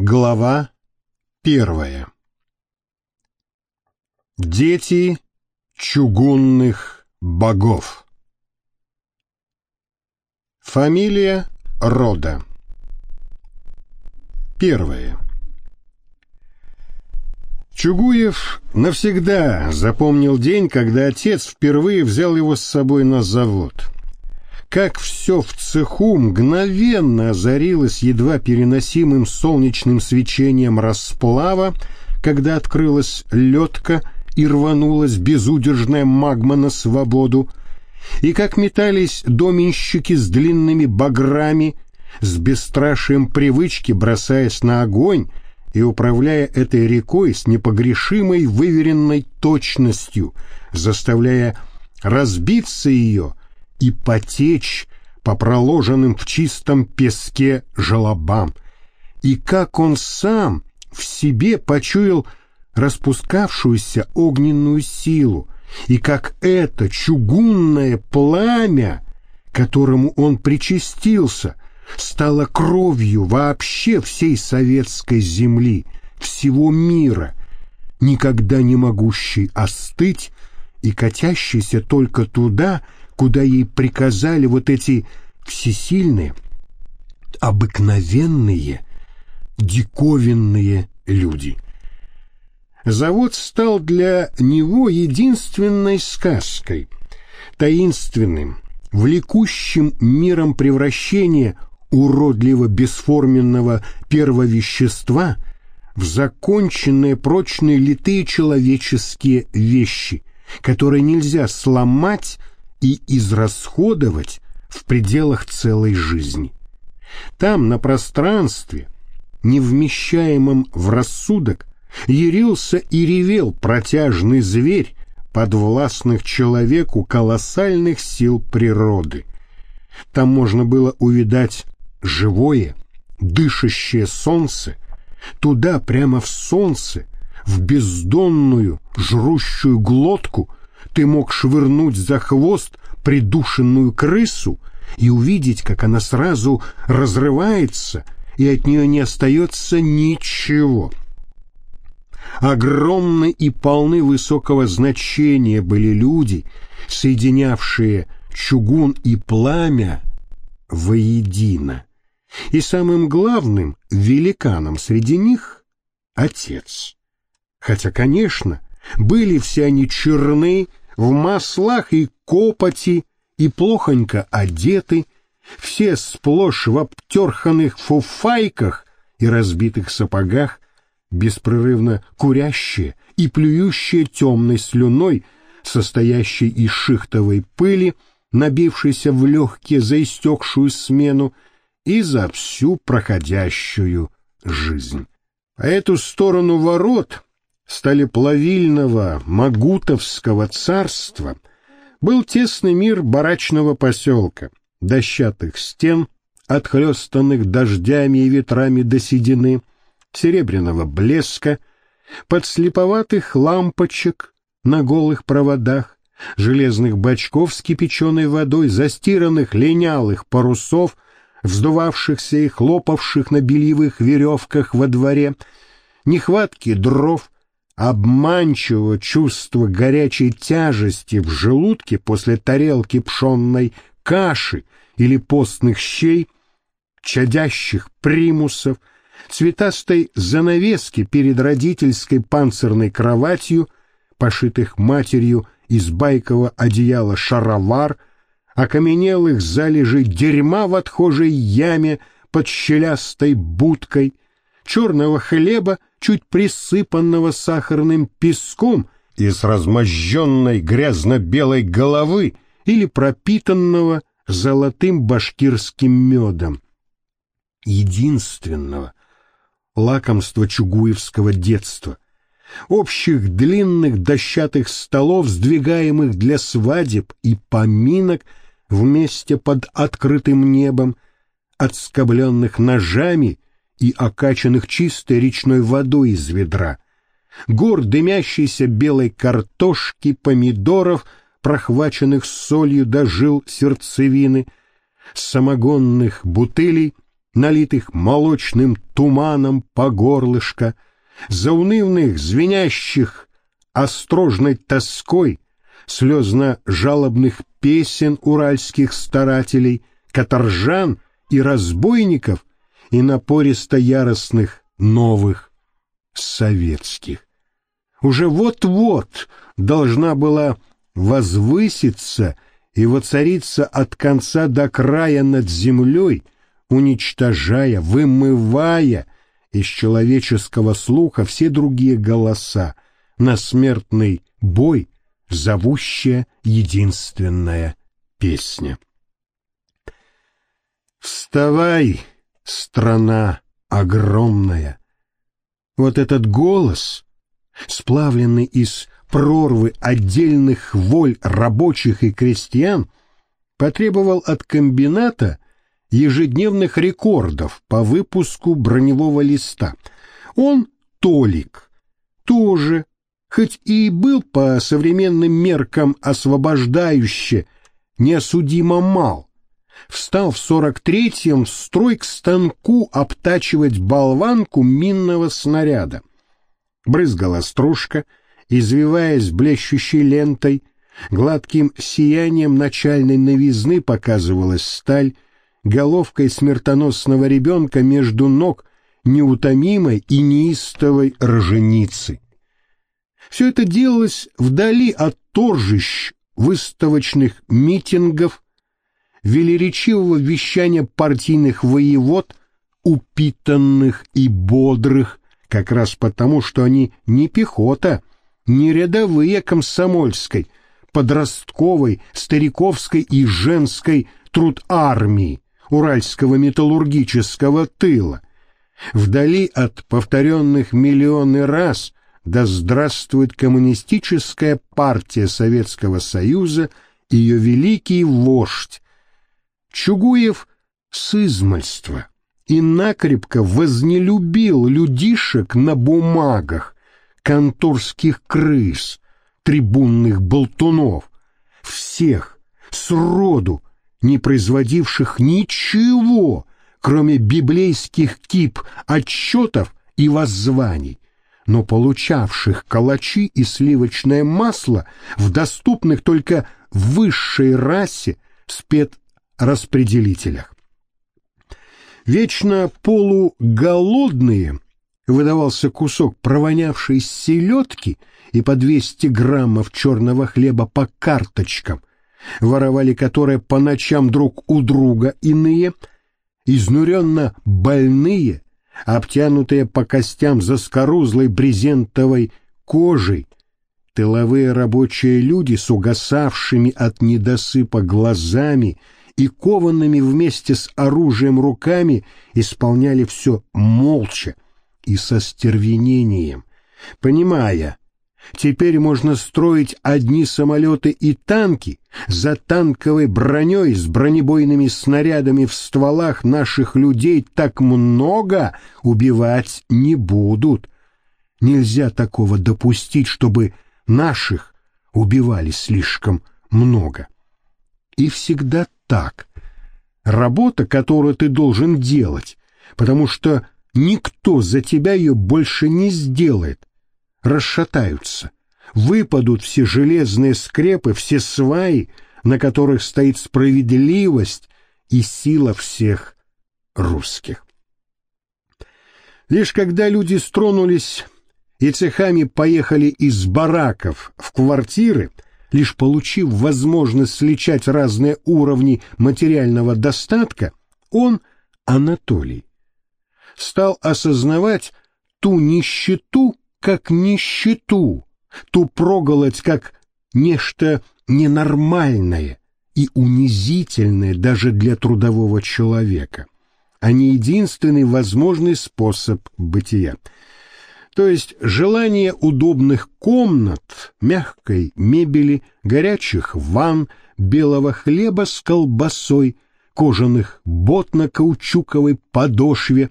Глава первая. Дети чугунных богов. Фамилия рода. Первое Чугуев навсегда запомнил день, когда отец впервые взял его с собой на завод как все в цеху мгновенно озарилось едва переносимым солнечным свечением расплава, когда открылась ледка и рванулась безудержная магма на свободу, и как метались доменщики с длинными баграми, с бесстрашием привычки бросаясь на огонь и управляя этой рекой с непогрешимой выверенной точностью, заставляя разбиться ее и потечь по проложенным в чистом песке желобам, и как он сам в себе почуял распускавшуюся огненную силу, и как это чугунное пламя, которому он причастился, стало кровью вообще всей советской земли, всего мира, никогда не могущей остыть и катящейся только туда, куда ей приказали вот эти всесильные, обыкновенные, диковинные люди. Завод стал для него единственной сказкой, таинственным, влекущим миром превращения уродливо бесформенного первовещества в законченные прочные литые человеческие вещи, которые нельзя сломать и израсходовать в пределах целой жизни. Там, на пространстве, невмещаемом в рассудок, ярился и ревел протяжный зверь подвластных человеку колоссальных сил природы. Там можно было увидать живое, дышащее солнце, туда прямо в солнце, в бездонную, жрущую глотку ты мог швырнуть за хвост придушенную крысу и увидеть, как она сразу разрывается, и от нее не остается ничего. Огромны и полны высокого значения были люди, соединявшие чугун и пламя воедино. И самым главным великаном среди них — отец. Хотя, конечно, были все они черны, в маслах и копоти, и плохонько одеты, все сплошь в обтерханных фуфайках и разбитых сапогах, беспрерывно курящие и плюющие темной слюной, состоящей из шихтовой пыли, набившейся в легкие за истекшую смену и за всю проходящую жизнь. А эту сторону ворот стали плавильного Магутовского царства был тесный мир барачного поселка, дощатых стен, отхлестанных дождями и ветрами до седины, серебряного блеска, подслеповатых лампочек на голых проводах, железных бачков с кипяченой водой, застиранных линялых парусов, вздувавшихся и хлопавших на бельевых веревках во дворе, нехватки дров — обманчивого чувства горячей тяжести в желудке после тарелки пшенной каши или постных щей, чадящих примусов, цветастой занавески перед родительской панцирной кроватью, пошитых матерью из байкового одеяла шаровар, окаменелых залежей дерьма в отхожей яме под щелястой будкой, черного хлеба чуть присыпанного сахарным песком и с размозженной грязно-белой головы или пропитанного золотым башкирским медом. Единственного лакомства чугуевского детства, общих длинных дощатых столов, сдвигаемых для свадеб и поминок вместе под открытым небом, отскобленных ножами и окачанных чистой речной водой из ведра, гор дымящейся белой картошки, помидоров, прохваченных солью до жил сердцевины, самогонных бутылей, налитых молочным туманом по горлышко, заунывных, звенящих острожной тоской, слезно-жалобных песен уральских старателей, каторжан и разбойников и напористо-яростных новых советских. Уже вот-вот должна была возвыситься и воцариться от конца до края над землей, уничтожая, вымывая из человеческого слуха все другие голоса, на смертный бой зовущая единственная песня. «Вставай, страна огромная!» Вот этот голос, сплавленный из прорвы отдельных воль рабочих и крестьян, потребовал от комбината ежедневных рекордов по выпуску броневого листа. Он, Толик, тоже, хоть и был по современным меркам освобождающе, неосудимо мал, встал в сорок третьем в строй к станку обтачивать болванку минного снаряда. Брызгала стружка, извиваясь блещущей лентой, гладким сиянием начальной новизны показывалась сталь, головкой смертоносного ребенка между ног неутомимой и неистовой роженицы. Все это делалось вдали от торжищ, выставочных митингов, велеречивого вещания партийных воевод, упитанных и бодрых, как раз потому, что они не пехота, не рядовые комсомольской, подростковой, стариковской и женской труд армии, уральского металлургического тыла. Вдали от повторенных миллионы раз «Да здравствует коммунистическая партия Советского Союза, ее великий вождь!» Чугуев с измальства и накрепко вознелюбил людишек на бумагах, конторских крыс, трибунных болтунов, всех, сроду, не производивших ничего, кроме библейских кип отчетов и воззваний, но получавших калачи и сливочное масло в доступных только высшей расе спецраспределителях. Вечно полуголодные выдавался кусок провонявшей селедки и по 200 граммов черного хлеба по карточкам, воровали которые по ночам друг у друга иные, изнуренно больные, обтянутые по костям заскорузлой брезентовой кожей, тыловые рабочие люди с угасавшими от недосыпа глазами и кованными вместе с оружием руками исполняли все молча и со стервенением, понимая, Теперь можно строить одни самолеты и танки, за танковой броней с бронебойными снарядами в стволах наших людей так много убивать не будут. Нельзя такого допустить, чтобы наших убивали слишком много. И всегда так. Работа, которую ты должен делать, потому что никто за тебя ее больше не сделает, расшатаются, выпадут все железные скрепы, все сваи, на которых стоит справедливость и сила всех русских. Лишь когда люди стронулись и цехами поехали из бараков в квартиры, лишь получив возможность сличать разные уровни материального достатка, он, Анатолий, стал осознавать ту нищету, как нищету, ту проголодь как нечто ненормальное и унизительное даже для трудового человека, а не единственный возможный способ бытия. То есть желание удобных комнат, мягкой мебели, горячих ванн, белого хлеба с колбасой, кожаных бот на каучуковой подошве,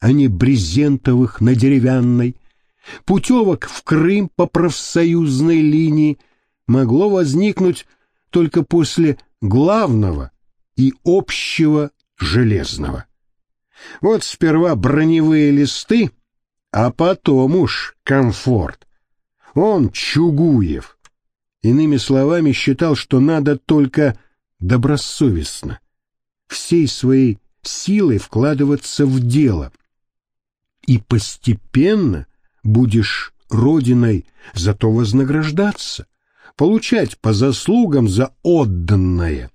а не брезентовых на деревянной – путевок в Крым по профсоюзной линии могло возникнуть только после главного и общего железного. Вот сперва броневые листы, а потом уж комфорт. Он Чугуев. Иными словами, считал, что надо только добросовестно, всей своей силой вкладываться в дело. И постепенно будешь родиной зато вознаграждаться, получать по заслугам за отданное.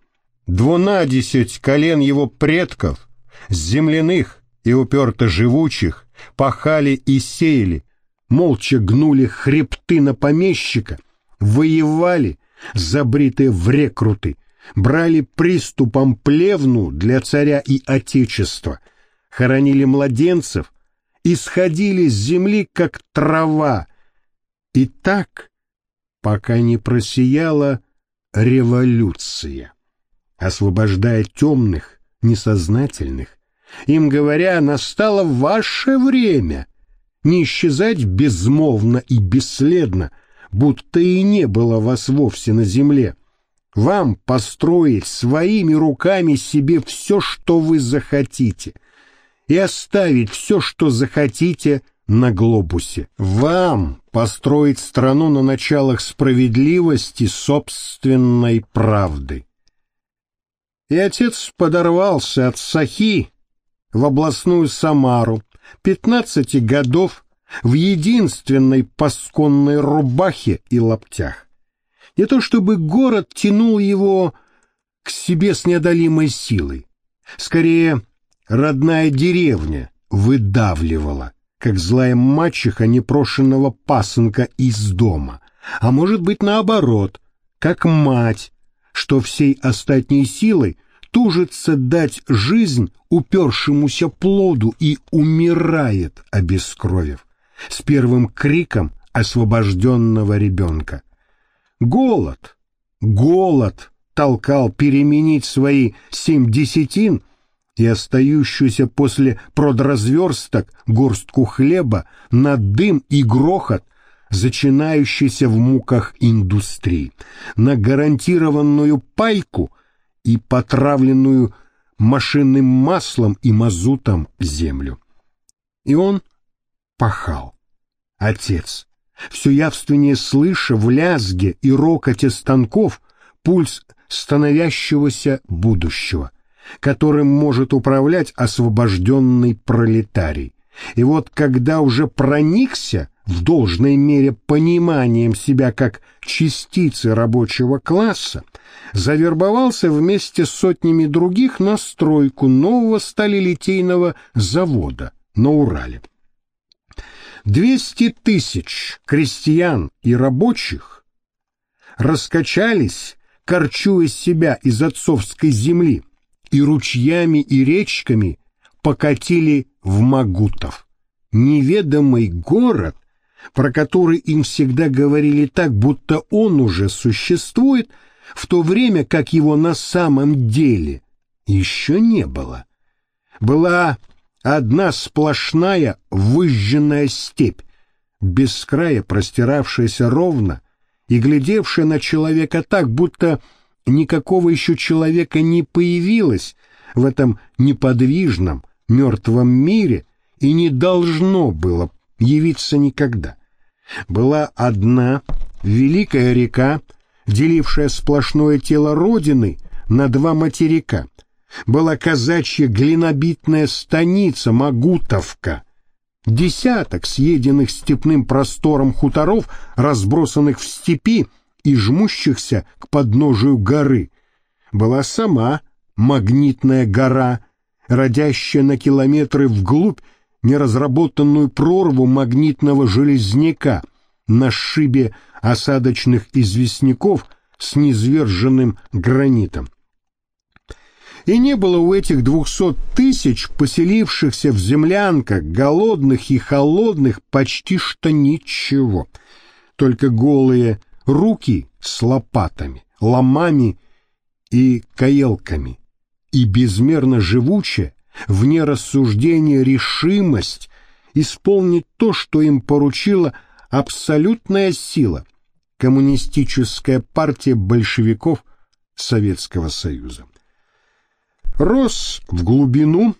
Двунадесять колен его предков, земляных и уперто живучих, пахали и сеяли, молча гнули хребты на помещика, воевали, забритые в рекруты, брали приступом плевну для царя и отечества, хоронили младенцев, исходили с земли, как трава, и так, пока не просияла революция, освобождая темных, несознательных, им говоря, настало ваше время не исчезать безмолвно и бесследно, будто и не было вас вовсе на земле. Вам построить своими руками себе все, что вы захотите, и оставить все, что захотите на глобусе. Вам построить страну на началах справедливости собственной правды. И отец подорвался от Сахи в областную Самару, пятнадцати годов, в единственной пасконной рубахе и лаптях. Не то чтобы город тянул его к себе с неодолимой силой. Скорее, родная деревня выдавливала, как злая мачеха непрошенного пасынка из дома. А может быть, наоборот, как мать, что всей остатней силой тужится дать жизнь упершемуся плоду и умирает, обескровив, с первым криком освобожденного ребенка. Голод, голод толкал переменить свои семь десятин и остающуюся после продразверсток горстку хлеба на дым и грохот, зачинающийся в муках индустрии, на гарантированную пайку и потравленную машинным маслом и мазутом землю. И он пахал. Отец, все явственнее слыша в лязге и рокоте станков пульс становящегося будущего, которым может управлять освобожденный пролетарий. И вот когда уже проникся в должной мере пониманием себя как частицы рабочего класса, завербовался вместе с сотнями других на стройку нового сталелитейного завода на Урале. Двести тысяч крестьян и рабочих раскачались, корчуя себя из отцовской земли, и ручьями и речками покатили в Магутов. Неведомый город, про который им всегда говорили так, будто он уже существует, в то время как его на самом деле еще не было. Была одна сплошная выжженная степь, без края простиравшаяся ровно и глядевшая на человека так, будто никакого еще человека не появилось в этом неподвижном, мертвом мире и не должно было явиться никогда. Была одна великая река, делившая сплошное тело Родины на два материка. Была казачья глинобитная станица Магутовка. Десяток съеденных степным простором хуторов, разбросанных в степи и жмущихся к подножию горы. Была сама магнитная гора, родящая на километры вглубь неразработанную прорву магнитного железняка на шибе осадочных известняков с низверженным гранитом. И не было у этих двухсот тысяч поселившихся в землянках, голодных и холодных, почти что ничего. Только голые руки с лопатами, ломами и каелками, и безмерно живучая, вне рассуждения решимость исполнить то, что им поручила абсолютная сила, коммунистическая партия большевиков Советского Союза. Рос в глубину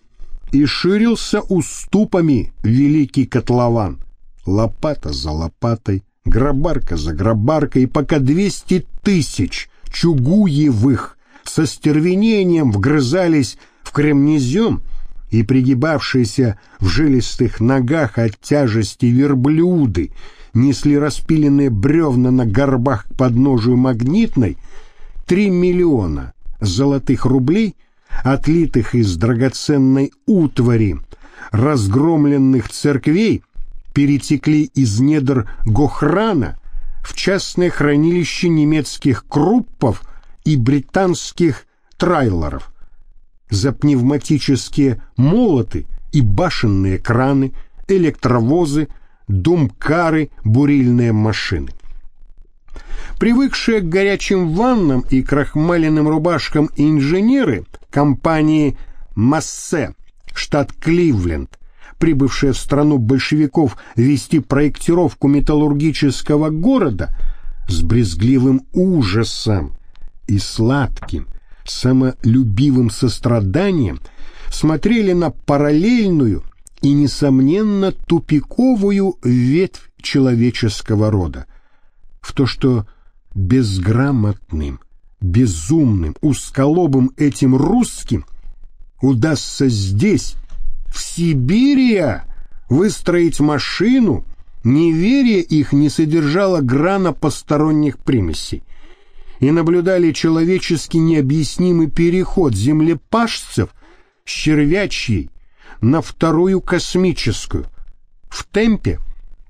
и ширился уступами великий котлован. Лопата за лопатой, грабарка за грабаркой, пока двести тысяч чугуевых со стервенением вгрызались в кремнезем и пригибавшиеся в жилистых ногах от тяжести верблюды несли распиленные бревна на горбах к подножию магнитной, три миллиона золотых рублей, отлитых из драгоценной утвари, разгромленных церквей, перетекли из недр Гохрана в частное хранилище немецких круппов и британских трайлеров. За пневматические молоты и башенные краны, электровозы, думкары, бурильные машины. Привыкшие к горячим ваннам и крахмаленным рубашкам инженеры компании «Массе», штат Кливленд, прибывшие в страну большевиков вести проектировку металлургического города, с брезгливым ужасом и сладким, самолюбивым состраданием смотрели на параллельную и, несомненно, тупиковую ветвь человеческого рода, в то, что безграмотным, безумным, узколобым этим русским удастся здесь, в Сибири, выстроить машину, неверие их не содержало грана посторонних примесей, и наблюдали человечески необъяснимый переход землепашцев с червячьей на вторую космическую, в темпе,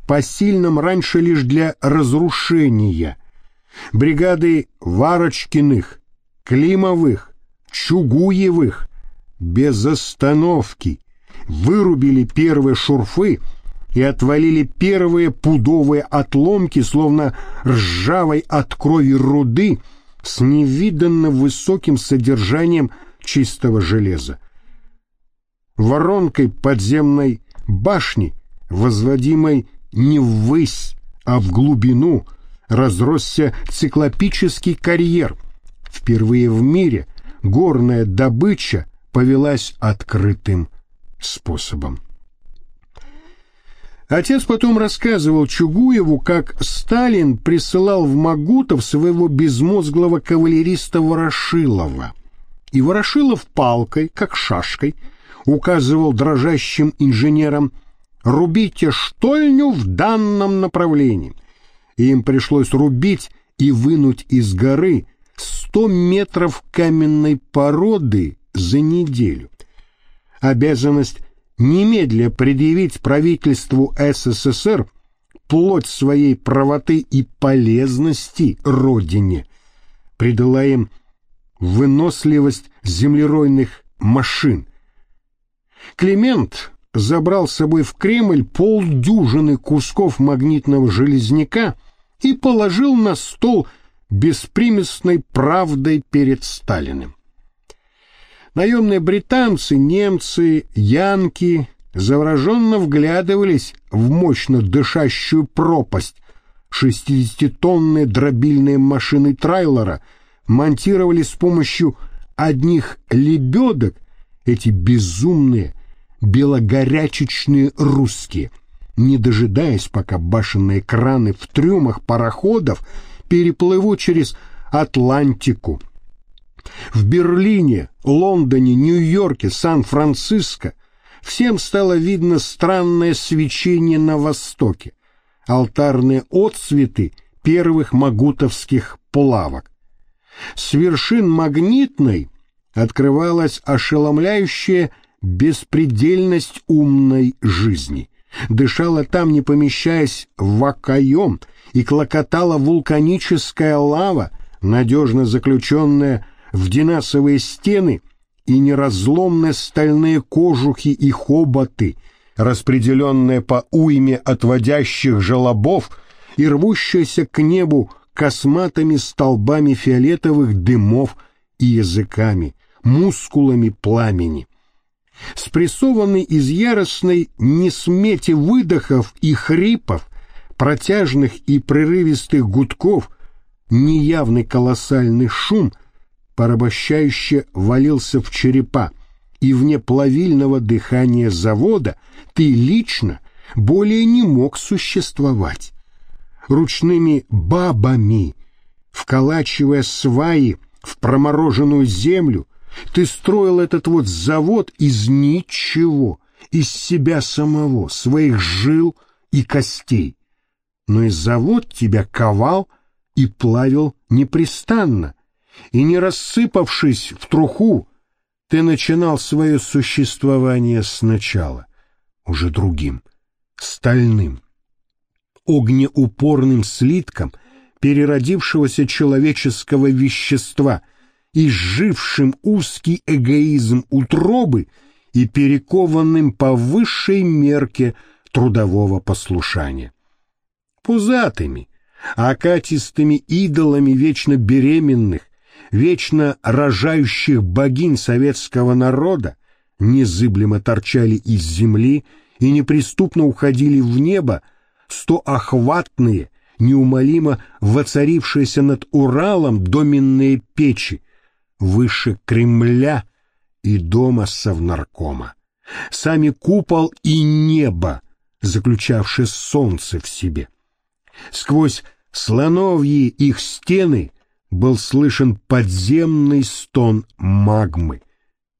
посильном раньше лишь для разрушения. Бригады Варочкиных, Климовых, Чугуевых без остановки вырубили первые шурфы и отвалили первые пудовые отломки, словно ржавой от крови руды с невиданно высоким содержанием чистого железа. Воронкой подземной башни, возводимой не ввысь, а в глубину, разросся циклопический карьер. Впервые в мире горная добыча повелась открытым способом. Отец потом рассказывал Чугуеву, как Сталин присылал в Магутов своего безмозглого кавалериста Ворошилова. И Ворошилов палкой, как шашкой, указывал дрожащим инженерам «рубите штольню в данном направлении». И им пришлось рубить и вынуть из горы сто метров каменной породы за неделю. Обязанность немедля предъявить правительству СССР плоть своей правоты и полезности родине, придала им выносливость землеройных машин. Климент забрал с собой в Кремль полдюжины кусков магнитного железняка и положил на стол беспримесной правдой перед Сталиным. Наемные британцы, немцы, янки завороженно вглядывались в мощно дышащую пропасть. Шестидесятитонные дробильные машины трейлера монтировали с помощью одних лебедок эти безумные белогорячечные русские, не дожидаясь, пока башенные краны в трюмах пароходов переплывут через Атлантику в Берлине, Лондоне, Нью-Йорке, Сан-Франциско всем стало видно странное свечение на востоке, алтарные отцветы первых магутовских плавок. С вершин магнитной открывалась ошеломляющая беспредельность умной жизни. Дышала там, не помещаясь в окоем, и клокотала вулканическая лава, надежно заключенная в динасовые стены и неразломные стальные кожухи и хоботы, распределенные по уйме отводящих желобов и рвущиеся к небу косматыми столбами фиолетовых дымов и языками, мускулами пламени. Спрессованный из яростной несмети выдохов и хрипов, протяжных и прерывистых гудков, неявный колоссальный шум порабощающе валился в черепа, и вне плавильного дыхания завода ты лично более не мог существовать. Ручными бабами, вколачивая сваи в промороженную землю, ты строил этот вот завод из ничего, из себя самого, своих жил и костей. Но и завод тебя ковал и плавил непрестанно, и не рассыпавшись в труху, ты начинал свое существование сначала, уже другим, стальным, огнеупорным слитком переродившегося человеческого вещества, изжившим узкий эгоизм утробы и перекованным по высшей мерке трудового послушания. Пузатыми, окатистыми идолами вечно беременных, вечно рожающих богинь советского народа незыблемо торчали из земли и неприступно уходили в небо стоохватные, неумолимо воцарившиеся над Уралом доменные печи, выше Кремля и дома Совнаркома. Сами купол и небо, заключавшие солнце в себе. Сквозь слоновьи их стены был слышен подземный стон магмы.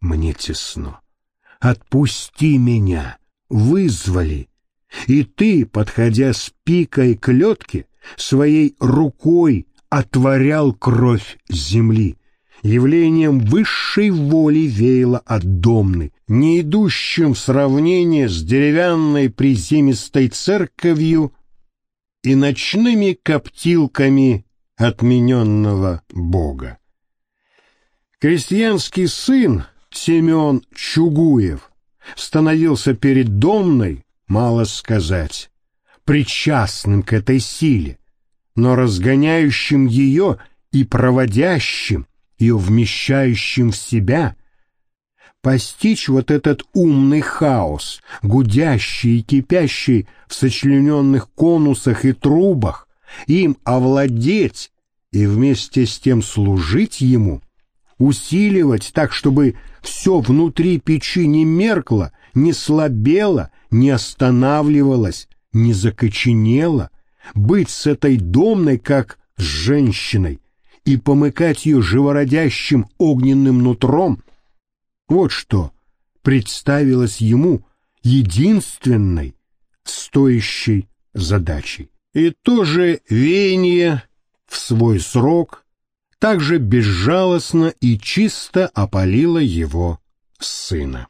Мне тесно. Отпусти меня. Вызвали. И ты, подходя с пикой к летке, своей рукой отворял кровь земли. Явлением высшей воли веяло от домны, не идущим в сравнение с деревянной приземистой церковью и ночными коптилками отмененного Бога. Крестьянский сын Семен Чугуев становился перед Домной, мало сказать, причастным к этой силе, но разгоняющим ее и проводящим, ее вмещающим в себя, постичь вот этот умный хаос, гудящий и кипящий в сочлененных конусах и трубах, им овладеть и вместе с тем служить ему, усиливать так, чтобы все внутри печи не меркло, не слабело, не останавливалось, не закоченело, быть с этой домной, как с женщиной, и помыкать ее живородящим огненным нутром, вот что представилось ему единственной стоящей задачей. И тоже веяние в свой срок также безжалостно и чисто опалило его сына.